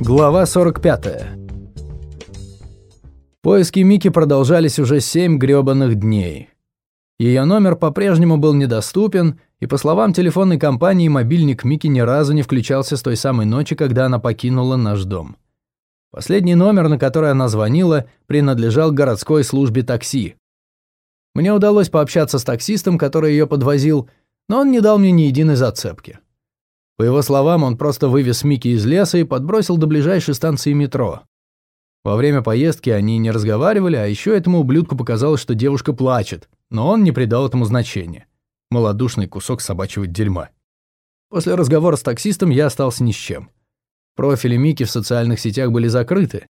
Глава 45. Поиски Мики продолжались уже семь грёбаных дней. Ее номер по-прежнему был недоступен, и, по словам телефонной компании, мобильник Мики ни разу не включался с той самой ночи, когда она покинула наш дом. Последний номер, на который она звонила, принадлежал городской службе такси. Мне удалось пообщаться с таксистом, который ее подвозил, но он не дал мне ни единой зацепки. По его словам, он просто вывез Мики из леса и подбросил до ближайшей станции метро. Во время поездки они не разговаривали, а еще этому ублюдку показалось, что девушка плачет, но он не придал этому значения. Молодушный кусок собачьего дерьма. После разговора с таксистом я остался ни с чем. Профили Мики в социальных сетях были закрыты.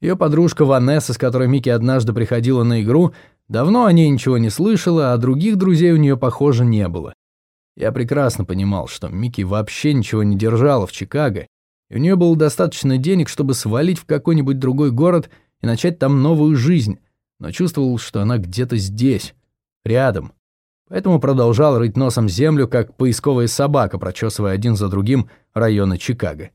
Ее подружка Ванесса, с которой Мики однажды приходила на игру, давно о ней ничего не слышала, а других друзей у нее, похоже, не было. Я прекрасно понимал, что Микки вообще ничего не держала в Чикаго, и у нее было достаточно денег, чтобы свалить в какой-нибудь другой город и начать там новую жизнь, но чувствовал, что она где-то здесь, рядом. Поэтому продолжал рыть носом землю, как поисковая собака, прочесывая один за другим районы Чикаго.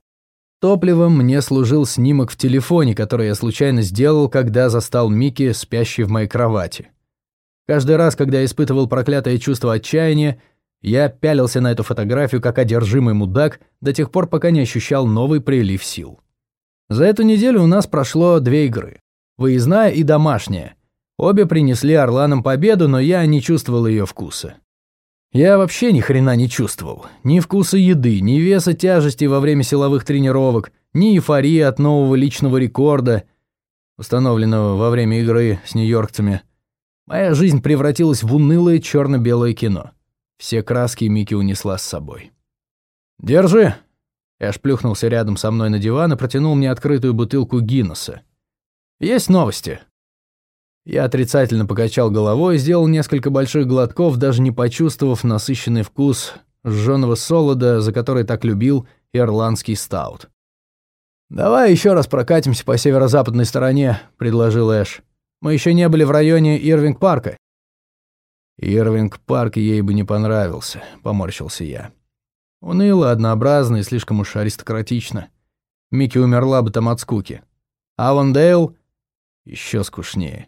Топливом мне служил снимок в телефоне, который я случайно сделал, когда застал Микки, спящей в моей кровати. Каждый раз, когда я испытывал проклятое чувство отчаяния, я пялился на эту фотографию как одержимый мудак до тех пор, пока не ощущал новый прилив сил. За эту неделю у нас прошло две игры. Выездная и домашняя. Обе принесли Орланам победу, но я не чувствовал ее вкуса. Я вообще ни хрена не чувствовал. Ни вкуса еды, ни веса тяжести во время силовых тренировок, ни эйфории от нового личного рекорда, установленного во время игры с нью-йоркцами. Моя жизнь превратилась в унылое черно белое кино. Все краски Мики унесла с собой. «Держи!» Эш плюхнулся рядом со мной на диван и протянул мне открытую бутылку Гиннесса. «Есть новости?» Я отрицательно покачал головой и сделал несколько больших глотков, даже не почувствовав насыщенный вкус жженого солода, за который так любил ирландский стаут. «Давай еще раз прокатимся по северо-западной стороне», — предложил Эш. «Мы еще не были в районе Ирвинг-парка. Ирвинг-парк ей бы не понравился, поморщился я. Уныло, однообразно и слишком уж аристократично. Микки умерла бы там от скуки. Авондейл еще скучнее.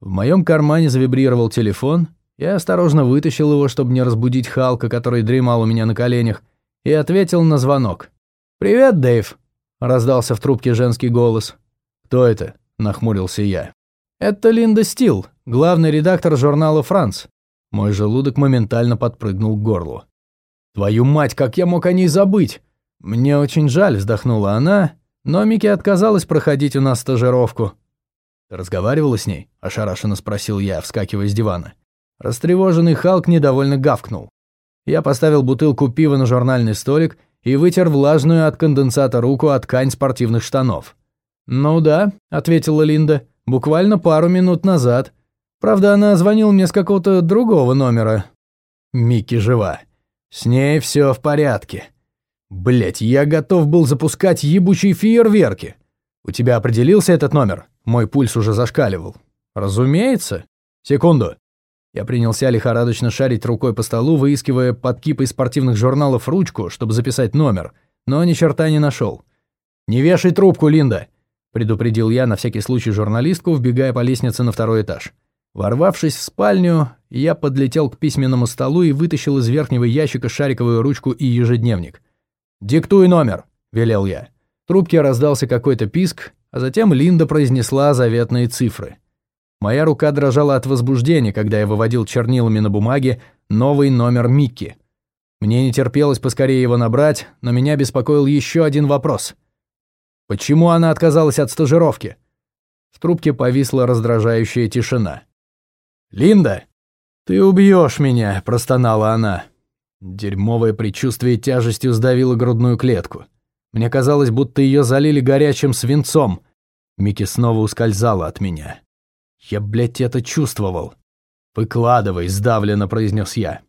В моем кармане завибрировал телефон, я осторожно вытащил его, чтобы не разбудить Халка, который дремал у меня на коленях, и ответил на звонок. «Привет, Дэйв», — раздался в трубке женский голос. «Кто это?» — нахмурился я. «Это Линда Стил, главный редактор журнала «Франц». Мой желудок моментально подпрыгнул к горлу. «Твою мать, как я мог о ней забыть?» «Мне очень жаль», — вздохнула она, но Микки отказалась проходить у нас стажировку. «Ты разговаривала с ней?» — ошарашенно спросил я, вскакивая с дивана. Растревоженный Халк недовольно гавкнул. Я поставил бутылку пива на журнальный столик и вытер влажную от конденсата руку от ткань спортивных штанов. «Ну да», — ответила Линда, — Буквально пару минут назад. Правда, она звонила мне с какого-то другого номера. Микки жива. С ней все в порядке. Блять, я готов был запускать ебучие фейерверки. У тебя определился этот номер? Мой пульс уже зашкаливал. Разумеется. Секунду. Я принялся лихорадочно шарить рукой по столу, выискивая под кипой спортивных журналов ручку, чтобы записать номер, но ни черта не нашел. «Не вешай трубку, Линда предупредил я на всякий случай журналистку, вбегая по лестнице на второй этаж. Ворвавшись в спальню, я подлетел к письменному столу и вытащил из верхнего ящика шариковую ручку и ежедневник. «Диктуй номер», — велел я. В трубке раздался какой-то писк, а затем Линда произнесла заветные цифры. Моя рука дрожала от возбуждения, когда я выводил чернилами на бумаге новый номер Микки. Мне не терпелось поскорее его набрать, но меня беспокоил еще один вопрос — Почему она отказалась от стажировки? В трубке повисла раздражающая тишина. «Линда, ты убьешь меня», – простонала она. Дерьмовое предчувствие тяжестью сдавило грудную клетку. Мне казалось, будто ее залили горячим свинцом. Микки снова ускользала от меня. Я, блядь, это чувствовал. «Выкладывай», – сдавленно произнес я.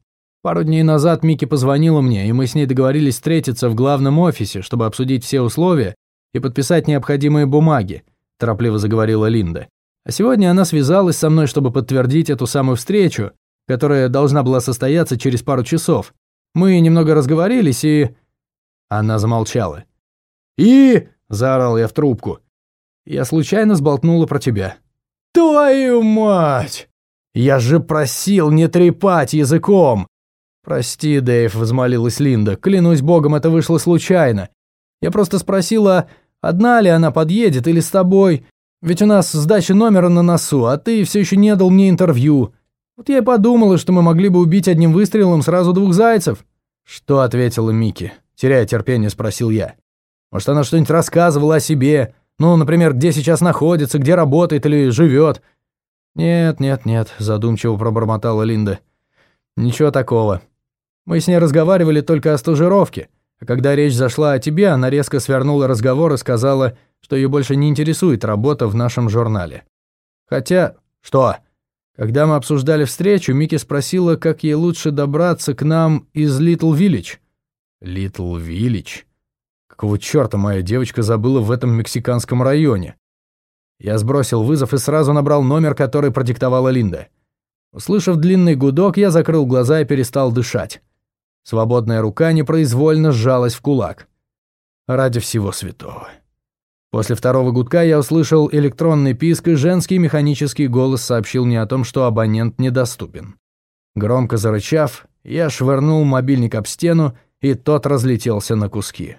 Пару дней назад Микки позвонила мне, и мы с ней договорились встретиться в главном офисе, чтобы обсудить все условия и подписать необходимые бумаги», – торопливо заговорила Линда. «А сегодня она связалась со мной, чтобы подтвердить эту самую встречу, которая должна была состояться через пару часов. Мы немного разговорились и...» Она замолчала. «И...» — заорал я в трубку. «Я случайно сболтнула про тебя». «Твою мать! Я же просил не трепать языком!» «Прости, Дэйв», — взмолилась Линда. «Клянусь богом, это вышло случайно. Я просто спросила, одна ли она подъедет или с тобой. Ведь у нас сдача номера на носу, а ты все еще не дал мне интервью. Вот я и подумала, что мы могли бы убить одним выстрелом сразу двух зайцев». «Что?» — ответила Микки. Теряя терпение, спросил я. «Может, она что-нибудь рассказывала о себе? Ну, например, где сейчас находится, где работает или живет?» «Нет, нет, нет», — задумчиво пробормотала Линда. «Ничего такого. Мы с ней разговаривали только о стажировке, а когда речь зашла о тебе, она резко свернула разговор и сказала, что ее больше не интересует работа в нашем журнале. Хотя... Что? Когда мы обсуждали встречу, Микки спросила, как ей лучше добраться к нам из Литл Виллидж. Литл Виллидж? Какого чёрта моя девочка забыла в этом мексиканском районе? Я сбросил вызов и сразу набрал номер, который продиктовала Линда. Услышав длинный гудок, я закрыл глаза и перестал дышать. Свободная рука непроизвольно сжалась в кулак. Ради всего святого. После второго гудка я услышал электронный писк, и женский механический голос сообщил мне о том, что абонент недоступен. Громко зарычав, я швырнул мобильник об стену, и тот разлетелся на куски.